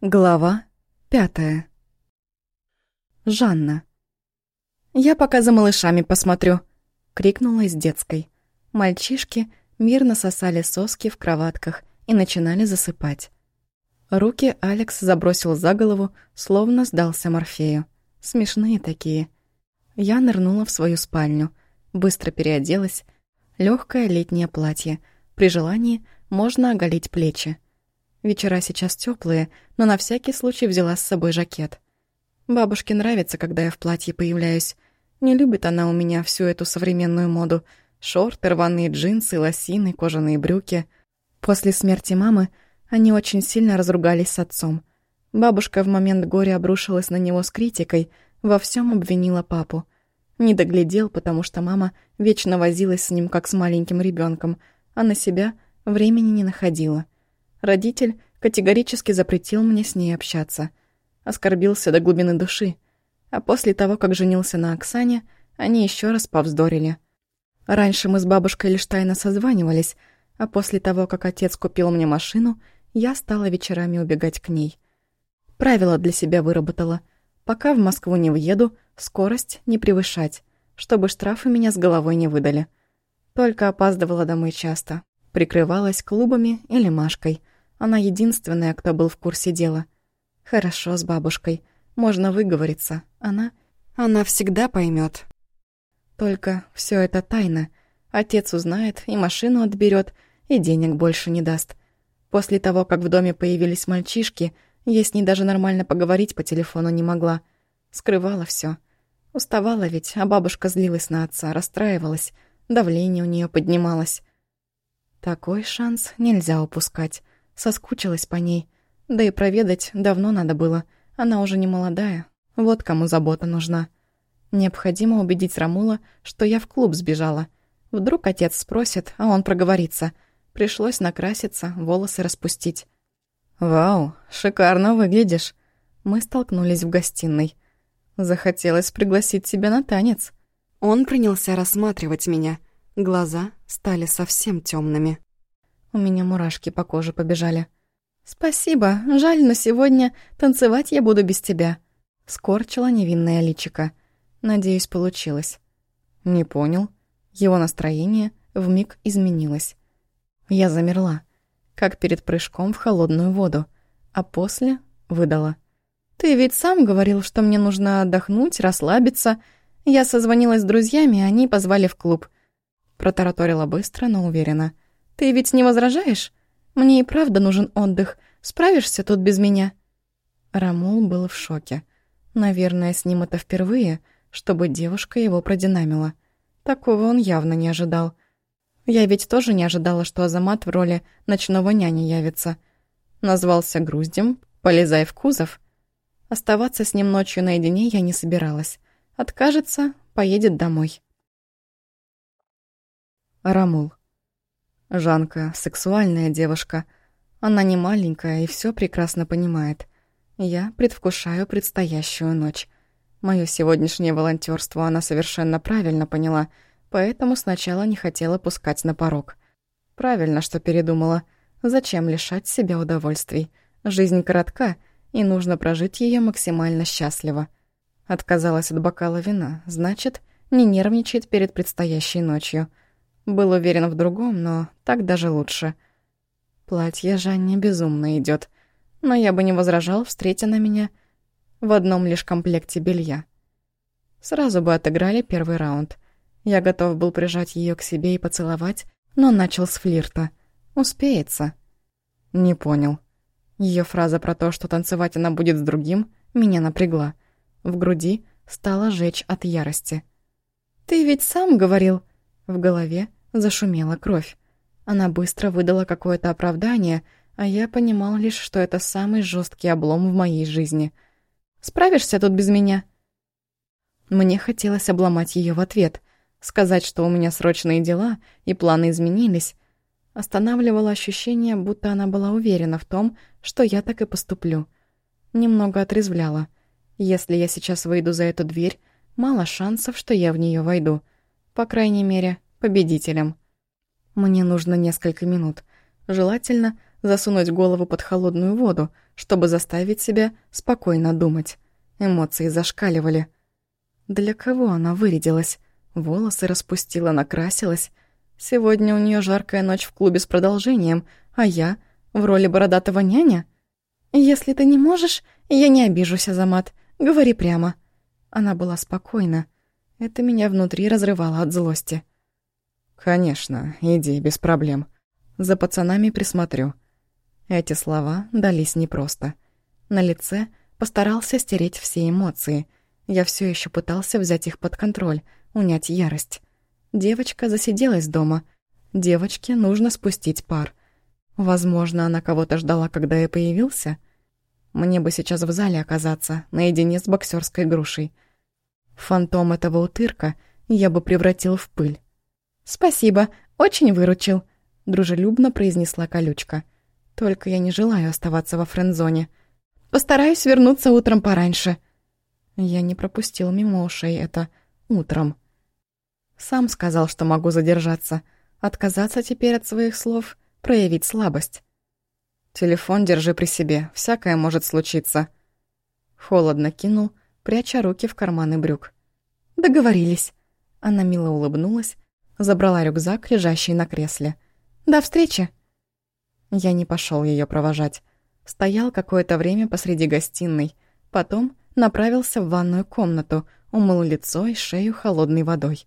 Глава пятая. Жанна. «Я пока за малышами посмотрю», — крикнула из детской. Мальчишки мирно сосали соски в кроватках и начинали засыпать. Руки Алекс забросил за голову, словно сдался Морфею. Смешные такие. Я нырнула в свою спальню, быстро переоделась. Легкое летнее платье. При желании можно оголить плечи. Вечера сейчас теплые, но на всякий случай взяла с собой жакет. Бабушке нравится, когда я в платье появляюсь. Не любит она у меня всю эту современную моду. Шорты, рваные джинсы, лосины, кожаные брюки. После смерти мамы они очень сильно разругались с отцом. Бабушка в момент горя обрушилась на него с критикой, во всем обвинила папу. Не доглядел, потому что мама вечно возилась с ним, как с маленьким ребенком, а на себя времени не находила — Родитель категорически запретил мне с ней общаться. Оскорбился до глубины души. А после того, как женился на Оксане, они еще раз повздорили. Раньше мы с бабушкой лишь тайно созванивались, а после того, как отец купил мне машину, я стала вечерами убегать к ней. Правило для себя выработала. Пока в Москву не въеду, скорость не превышать, чтобы штрафы меня с головой не выдали. Только опаздывала домой часто. Прикрывалась клубами или Машкой. Она единственная, кто был в курсе дела. Хорошо с бабушкой. Можно выговориться. Она... Она всегда поймет. Только все это тайна. Отец узнает и машину отберет, и денег больше не даст. После того, как в доме появились мальчишки, я с ней даже нормально поговорить по телефону не могла. Скрывала все. Уставала ведь, а бабушка злилась на отца, расстраивалась. Давление у нее поднималось. Такой шанс нельзя упускать. Соскучилась по ней. Да и проведать давно надо было. Она уже не молодая. Вот кому забота нужна. Необходимо убедить Рамула, что я в клуб сбежала. Вдруг отец спросит, а он проговорится. Пришлось накраситься, волосы распустить. «Вау, шикарно выглядишь!» Мы столкнулись в гостиной. Захотелось пригласить тебя на танец. Он принялся рассматривать меня — Глаза стали совсем темными. У меня мурашки по коже побежали. «Спасибо, жаль, но сегодня танцевать я буду без тебя», — скорчила невинное личико. Надеюсь, получилось. Не понял. Его настроение вмиг изменилось. Я замерла, как перед прыжком в холодную воду, а после выдала. «Ты ведь сам говорил, что мне нужно отдохнуть, расслабиться. Я созвонилась с друзьями, они позвали в клуб. Протараторила быстро, но уверенно. «Ты ведь не возражаешь? Мне и правда нужен отдых. Справишься тут без меня?» Рамул был в шоке. Наверное, с ним это впервые, чтобы девушка его продинамила. Такого он явно не ожидал. Я ведь тоже не ожидала, что Азамат в роли ночного няни явится. Назвался груздем, полезай в кузов. Оставаться с ним ночью наедине я не собиралась. Откажется, поедет домой. Рамул. Жанка — сексуальная девушка. Она не маленькая и все прекрасно понимает. Я предвкушаю предстоящую ночь. Мое сегодняшнее волонтерство она совершенно правильно поняла, поэтому сначала не хотела пускать на порог. Правильно, что передумала. Зачем лишать себя удовольствий? Жизнь коротка, и нужно прожить ее максимально счастливо. Отказалась от бокала вина, значит, не нервничает перед предстоящей ночью — был уверен в другом, но так даже лучше. Платье Жанне безумно идет, но я бы не возражал, встретя на меня в одном лишь комплекте белья. Сразу бы отыграли первый раунд. Я готов был прижать ее к себе и поцеловать, но начал с флирта. Успеется. Не понял. Ее фраза про то, что танцевать она будет с другим, меня напрягла. В груди стало жечь от ярости. «Ты ведь сам говорил...» В голове Зашумела кровь. Она быстро выдала какое-то оправдание, а я понимал лишь, что это самый жесткий облом в моей жизни. «Справишься тут без меня?» Мне хотелось обломать ее в ответ, сказать, что у меня срочные дела и планы изменились. Останавливало ощущение, будто она была уверена в том, что я так и поступлю. Немного отрезвляла. Если я сейчас выйду за эту дверь, мало шансов, что я в нее войду. По крайней мере, победителем. Мне нужно несколько минут. Желательно засунуть голову под холодную воду, чтобы заставить себя спокойно думать. Эмоции зашкаливали. Для кого она вырядилась? Волосы распустила, накрасилась. Сегодня у нее жаркая ночь в клубе с продолжением, а я в роли бородатого няня? Если ты не можешь, я не обижусь, Азамат. Говори прямо. Она была спокойна. Это меня внутри разрывало от злости. «Конечно, иди, без проблем. За пацанами присмотрю». Эти слова дались непросто. На лице постарался стереть все эмоции. Я все еще пытался взять их под контроль, унять ярость. Девочка засиделась дома. Девочке нужно спустить пар. Возможно, она кого-то ждала, когда я появился. Мне бы сейчас в зале оказаться, наедине с боксерской грушей. Фантом этого утырка я бы превратил в пыль. «Спасибо, очень выручил», — дружелюбно произнесла колючка. «Только я не желаю оставаться во френдзоне. Постараюсь вернуться утром пораньше». Я не пропустил мимо ушей это «утром». Сам сказал, что могу задержаться. Отказаться теперь от своих слов, проявить слабость. «Телефон держи при себе, всякое может случиться». Холодно кинул, пряча руки в карманы брюк. «Договорились». Она мило улыбнулась, забрала рюкзак, лежащий на кресле. «До встречи!» Я не пошел ее провожать. Стоял какое-то время посреди гостиной, потом направился в ванную комнату, умыл лицо и шею холодной водой.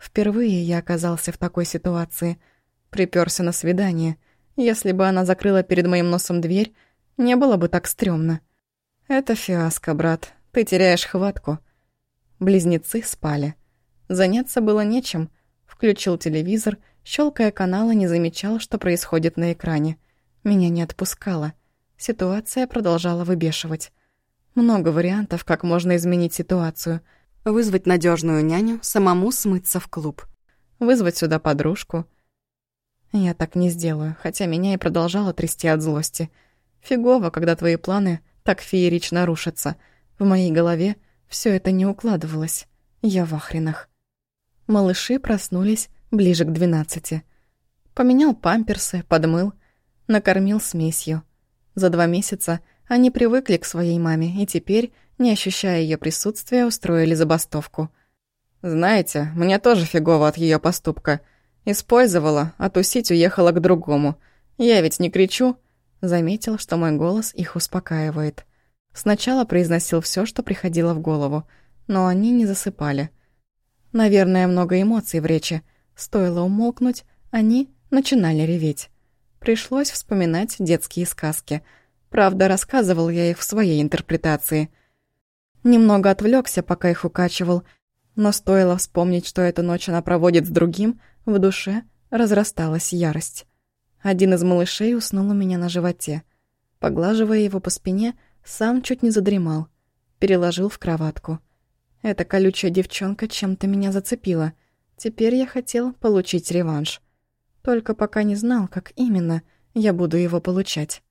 Впервые я оказался в такой ситуации. Припёрся на свидание. Если бы она закрыла перед моим носом дверь, не было бы так стрёмно. Это фиаско, брат. Ты теряешь хватку. Близнецы спали. Заняться было нечем. Включил телевизор, щелкая каналы, не замечал, что происходит на экране. Меня не отпускало. Ситуация продолжала выбешивать. Много вариантов, как можно изменить ситуацию. Вызвать надежную няню, самому смыться в клуб. Вызвать сюда подружку. Я так не сделаю, хотя меня и продолжало трясти от злости. Фигово, когда твои планы так феерично рушатся. В моей голове все это не укладывалось. Я в охренах. Малыши проснулись ближе к двенадцати. Поменял памперсы, подмыл, накормил смесью. За два месяца они привыкли к своей маме и теперь, не ощущая ее присутствия, устроили забастовку. «Знаете, мне тоже фигово от ее поступка. Использовала, а тусить уехала к другому. Я ведь не кричу». Заметил, что мой голос их успокаивает. Сначала произносил все, что приходило в голову, но они не засыпали. Наверное, много эмоций в речи. Стоило умолкнуть, они начинали реветь. Пришлось вспоминать детские сказки. Правда, рассказывал я их в своей интерпретации. Немного отвлекся, пока их укачивал, но стоило вспомнить, что эту ночь она проводит с другим, в душе разрасталась ярость. Один из малышей уснул у меня на животе. Поглаживая его по спине, сам чуть не задремал. Переложил в кроватку. Эта колючая девчонка чем-то меня зацепила. Теперь я хотел получить реванш. Только пока не знал, как именно я буду его получать.